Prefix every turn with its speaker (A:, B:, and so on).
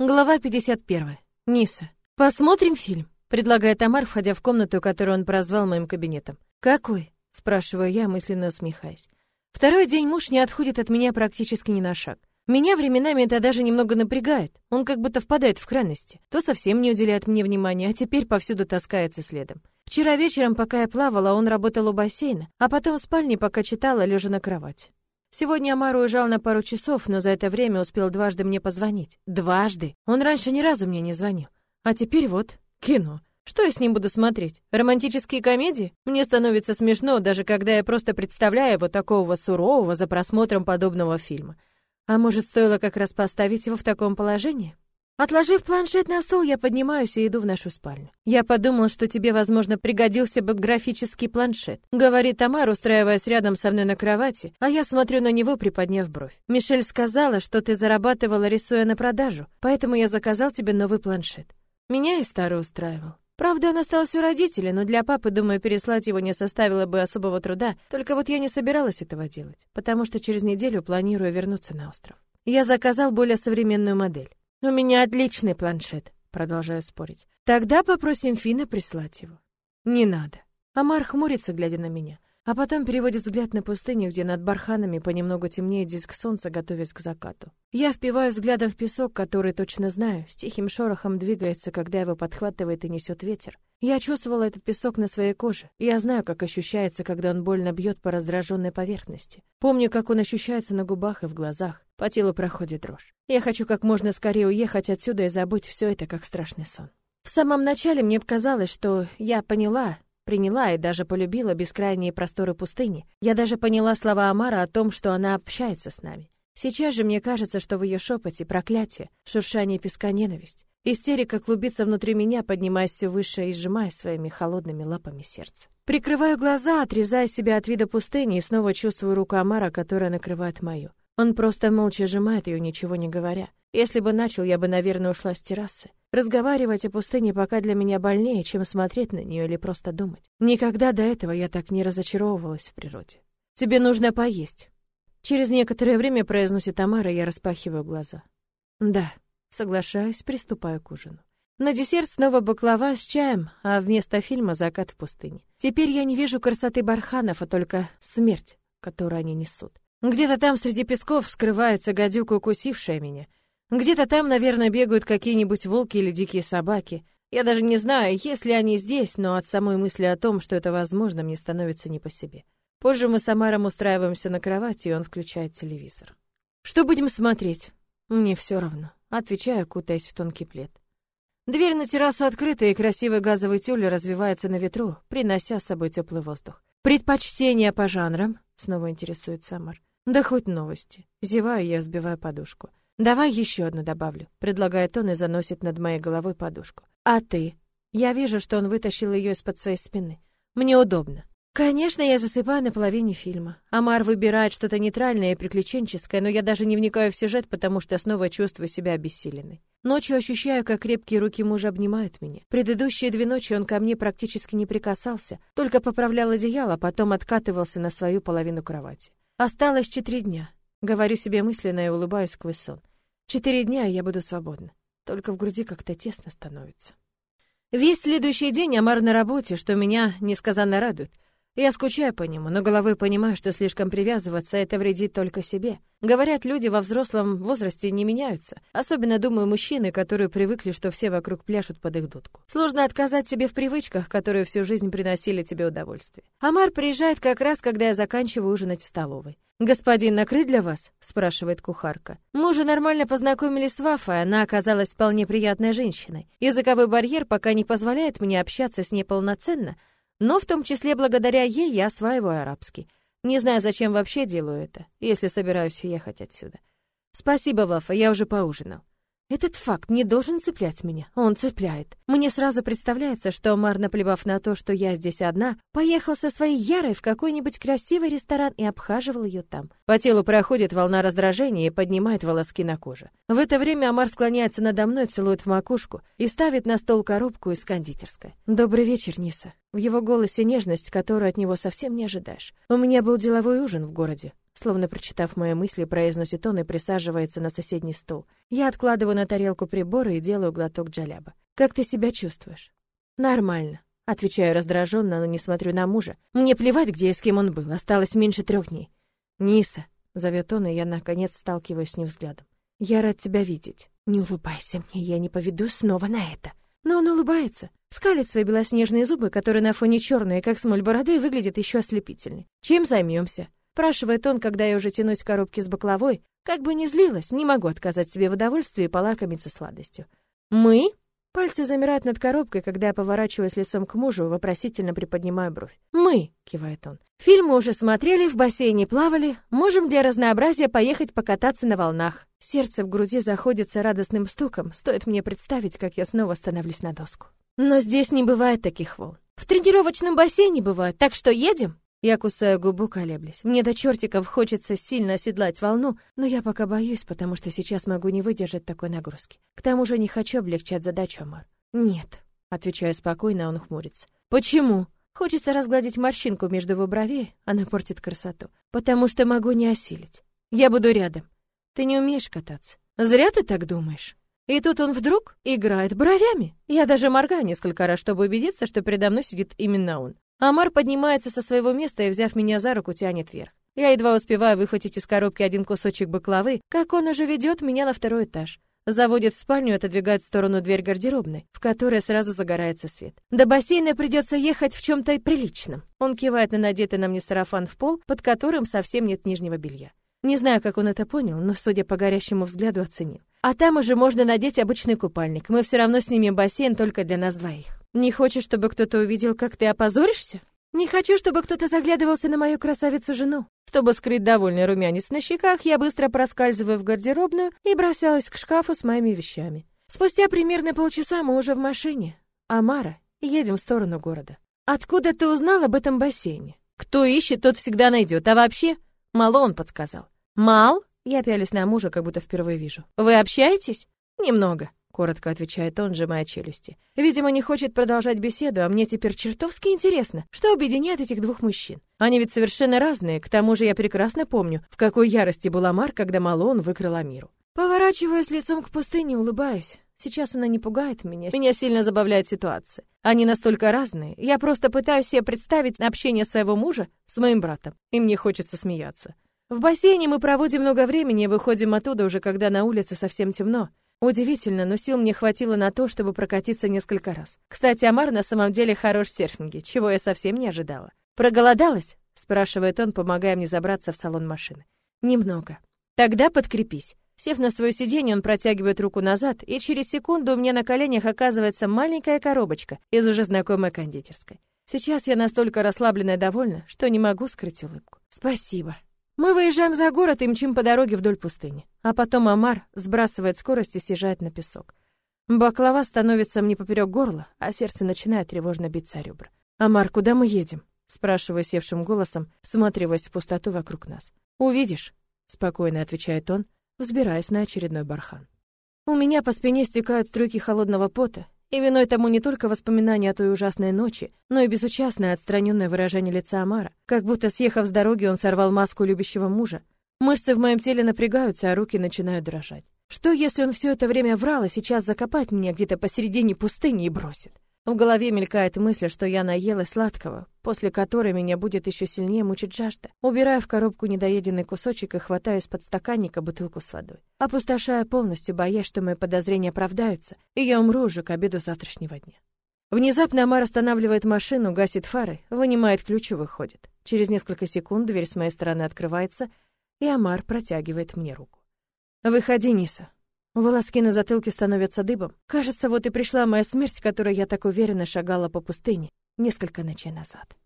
A: Глава 51. Ниса. Посмотрим фильм, предлагает Амар, входя в комнату, которую он прозвал моим кабинетом. Какой? спрашиваю я, мысленно усмехаясь. Второй день муж не отходит от меня практически ни на шаг. Меня временами это даже немного напрягает. Он как будто впадает в крайности. То совсем не уделяет мне внимания, а теперь повсюду таскается следом. Вчера вечером, пока я плавала, он работал у бассейна, а потом в спальне, пока читала, лежа на кровати. Сегодня Амар уезжал на пару часов, но за это время успел дважды мне позвонить. Дважды. Он раньше ни разу мне не звонил. А теперь вот, кино. Что я с ним буду смотреть? Романтические комедии? Мне становится смешно, даже когда я просто представляю его такого сурового за просмотром подобного фильма. А может, стоило как раз поставить его в таком положении? Отложив планшет на стол, я поднимаюсь и иду в нашу спальню. Я подумал, что тебе, возможно, пригодился бы графический планшет, говорит Тамара, устраиваясь рядом со мной на кровати, а я смотрю на него, приподняв бровь. Мишель сказала, что ты зарабатывала, рисуя на продажу, поэтому я заказал тебе новый планшет. Меня и старый устраивал. Правда, он остался у родителей, но для папы, думаю, переслать его не составило бы особого труда. Только вот я не собиралась этого делать, потому что через неделю планирую вернуться на остров. Я заказал более современную модель. У меня отличный планшет, продолжаю спорить. Тогда попросим Фина прислать его. Не надо. Амар хмурится, глядя на меня, а потом переводит взгляд на пустыню, где над барханами понемногу темнеет диск солнца, готовясь к закату. Я впиваю взглядом в песок, который точно знаю, с тихим шорохом двигается, когда его подхватывает и несет ветер. Я чувствовала этот песок на своей коже. Я знаю, как ощущается, когда он больно бьет по раздраженной поверхности. Помню, как он ощущается на губах и в глазах. По телу проходит дрожь. Я хочу как можно скорее уехать отсюда и забыть все это как страшный сон. В самом начале мне казалось, что я поняла, приняла и даже полюбила бескрайние просторы пустыни. Я даже поняла слова Амара о том, что она общается с нами. Сейчас же мне кажется, что в ее шепоте проклятие, в шуршании песка ненависть. Истерика клубится внутри меня, поднимаясь все выше и сжимая своими холодными лапами сердце. Прикрываю глаза, отрезая себя от вида пустыни и снова чувствую руку Амара, которая накрывает мою. Он просто молча сжимает ее, ничего не говоря. Если бы начал, я бы, наверное, ушла с террасы. Разговаривать о пустыне пока для меня больнее, чем смотреть на нее или просто думать. Никогда до этого я так не разочаровывалась в природе. Тебе нужно поесть. Через некоторое время произносит Тамара, я распахиваю глаза. Да. Соглашаюсь, приступаю к ужину. На десерт снова баклава с чаем, а вместо фильма закат в пустыне. Теперь я не вижу красоты барханов, а только смерть, которую они несут. Где-то там среди песков скрывается гадюка, укусившая меня. Где-то там, наверное, бегают какие-нибудь волки или дикие собаки. Я даже не знаю, есть ли они здесь, но от самой мысли о том, что это возможно, мне становится не по себе. Позже мы с Амаром устраиваемся на кровати, и он включает телевизор. Что будем смотреть? Мне все равно. Отвечаю, кутаясь в тонкий плед. Дверь на террасу открыта, и красивый газовый тюль развивается на ветру, принося с собой теплый воздух. Предпочтение по жанрам? Снова интересует Самар. Да хоть новости. Зеваю я, сбиваю подушку. Давай еще одну добавлю, предлагает он и заносит над моей головой подушку. А ты? Я вижу, что он вытащил ее из-под своей спины. Мне удобно. Конечно, я засыпаю на половине фильма. Амар выбирает что-то нейтральное и приключенческое, но я даже не вникаю в сюжет, потому что снова чувствую себя обессиленной. Ночью ощущаю, как крепкие руки мужа обнимают меня. Предыдущие две ночи он ко мне практически не прикасался, только поправлял одеяло, а потом откатывался на свою половину кровати. Осталось четыре дня. Говорю себе мысленно и улыбаюсь сквозь сон. Четыре дня, и я буду свободна. Только в груди как-то тесно становится. Весь следующий день Амар на работе, что меня несказанно радует. Я скучаю по нему, но головой понимаю, что слишком привязываться это вредит только себе. Говорят, люди во взрослом возрасте не меняются. Особенно, думаю, мужчины, которые привыкли, что все вокруг пляшут под их дудку. Сложно отказать себе в привычках, которые всю жизнь приносили тебе удовольствие. Амар приезжает как раз, когда я заканчиваю ужинать в столовой. «Господин накрыт для вас?» — спрашивает кухарка. Мы уже нормально познакомились с Вафой, она оказалась вполне приятной женщиной. Языковой барьер пока не позволяет мне общаться с ней полноценно — но в том числе благодаря ей я осваиваю арабский. Не знаю, зачем вообще делаю это, если собираюсь уехать отсюда. Спасибо, Вафа, я уже поужинал. Этот факт не должен цеплять меня. Он цепляет. Мне сразу представляется, что Мар, наплевав на то, что я здесь одна, поехал со своей Ярой в какой-нибудь красивый ресторан и обхаживал ее там. По телу проходит волна раздражения и поднимает волоски на коже. В это время Амар склоняется надо мной, целует в макушку и ставит на стол коробку из кондитерской. «Добрый вечер, Ниса». В его голосе нежность, которую от него совсем не ожидаешь. У меня был деловой ужин в городе. Словно прочитав мои мысли, произносит он и присаживается на соседний стул. Я откладываю на тарелку приборы и делаю глоток джаляба. Как ты себя чувствуешь? Нормально. Отвечаю раздраженно, но не смотрю на мужа. Мне плевать, где и с кем он был. Осталось меньше трех дней. Ниса, зовет он, и я наконец сталкиваюсь с ним взглядом. Я рад тебя видеть. Не улыбайся мне, я не поведу снова на это. Но он улыбается, скалит свои белоснежные зубы, которые на фоне черные, как смоль бороды, выглядят еще ослепительней. Чем займемся? Спрашивает он, когда я уже тянусь к коробке с баклавой. Как бы ни злилась, не могу отказать себе в удовольствии полакомиться сладостью. Мы? Пальцы замирают над коробкой, когда я поворачиваюсь лицом к мужу, вопросительно приподнимаю бровь. «Мы», — кивает он. «Фильмы уже смотрели, в бассейне плавали. Можем для разнообразия поехать покататься на волнах». Сердце в груди заходится радостным стуком, стоит мне представить, как я снова становлюсь на доску. Но здесь не бывает таких волн. В тренировочном бассейне бывает, так что едем? Я кусаю губу, колеблясь. Мне до чертиков хочется сильно оседлать волну, но я пока боюсь, потому что сейчас могу не выдержать такой нагрузки. К тому же не хочу облегчать задачу, Амар. Нет, отвечаю спокойно, а он хмурится. Почему? Хочется разгладить морщинку между его бровей, она портит красоту. Потому что могу не осилить. Я буду рядом. Ты не умеешь кататься. Зря ты так думаешь. И тут он вдруг играет бровями. Я даже моргаю несколько раз, чтобы убедиться, что передо мной сидит именно он. Амар поднимается со своего места и, взяв меня за руку, тянет вверх. Я едва успеваю выхватить из коробки один кусочек баклавы, как он уже ведет меня на второй этаж. Заводит в спальню и отодвигает в сторону дверь гардеробной, в которой сразу загорается свет. До бассейна придется ехать в чем-то приличном. Он кивает на надетый на мне сарафан в пол, под которым совсем нет нижнего белья. Не знаю, как он это понял, но, судя по горящему взгляду, оценил. А там уже можно надеть обычный купальник. Мы все равно снимем бассейн только для нас двоих. Не хочешь, чтобы кто-то увидел, как ты опозоришься? Не хочу, чтобы кто-то заглядывался на мою красавицу-жену. Чтобы скрыть довольный румянец на щеках, я быстро проскальзываю в гардеробную и бросаюсь к шкафу с моими вещами. Спустя примерно полчаса мы уже в машине. Амара, едем в сторону города. Откуда ты узнал об этом бассейне? Кто ищет, тот всегда найдет. А вообще, Мало он подсказал. Мал? Я пялюсь на мужа, как будто впервые вижу. Вы общаетесь? Немного коротко отвечает он, сжимая челюсти. Видимо, не хочет продолжать беседу, а мне теперь чертовски интересно, что объединяет этих двух мужчин. Они ведь совершенно разные, к тому же я прекрасно помню, в какой ярости была Мар, когда Малон выкрал Амиру. Поворачиваясь лицом к пустыне, улыбаюсь. Сейчас она не пугает меня. Меня сильно забавляет ситуация. Они настолько разные. Я просто пытаюсь себе представить общение своего мужа с моим братом, и мне хочется смеяться. В бассейне мы проводим много времени выходим оттуда уже, когда на улице совсем темно. Удивительно, но сил мне хватило на то, чтобы прокатиться несколько раз. Кстати, Амар на самом деле хорош в серфинге, чего я совсем не ожидала. «Проголодалась?» — спрашивает он, помогая мне забраться в салон машины. «Немного». «Тогда подкрепись». Сев на свое сиденье, он протягивает руку назад, и через секунду у меня на коленях оказывается маленькая коробочка из уже знакомой кондитерской. Сейчас я настолько расслаблена и довольна, что не могу скрыть улыбку. «Спасибо». Мы выезжаем за город и мчим по дороге вдоль пустыни. А потом Амар сбрасывает скорость и съезжает на песок. Баклава становится мне поперек горла, а сердце начинает тревожно биться о ребра. «Амар, куда мы едем?» — спрашиваю севшим голосом, всматриваясь в пустоту вокруг нас. «Увидишь», — спокойно отвечает он, взбираясь на очередной бархан. У меня по спине стекают струйки холодного пота, и виной тому не только воспоминания о той ужасной ночи, но и безучастное отстраненное выражение лица Амара. Как будто съехав с дороги, он сорвал маску любящего мужа. Мышцы в моем теле напрягаются, а руки начинают дрожать. Что, если он все это время врал и сейчас закопает меня где-то посередине пустыни и бросит? В голове мелькает мысль, что я наелась сладкого, после которой меня будет еще сильнее мучить жажда. Убираю в коробку недоеденный кусочек и хватаю из подстаканника бутылку с водой. Опустошая полностью, боясь, что мои подозрения оправдаются, и я умру уже к обеду завтрашнего дня. Внезапно Амар останавливает машину, гасит фары, вынимает ключ и выходит. Через несколько секунд дверь с моей стороны открывается, и Амар протягивает мне руку. «Выходи, Ниса», Волоски на затылке становятся дыбом. Кажется, вот и пришла моя смерть, которой я так уверенно шагала по пустыне несколько ночей назад.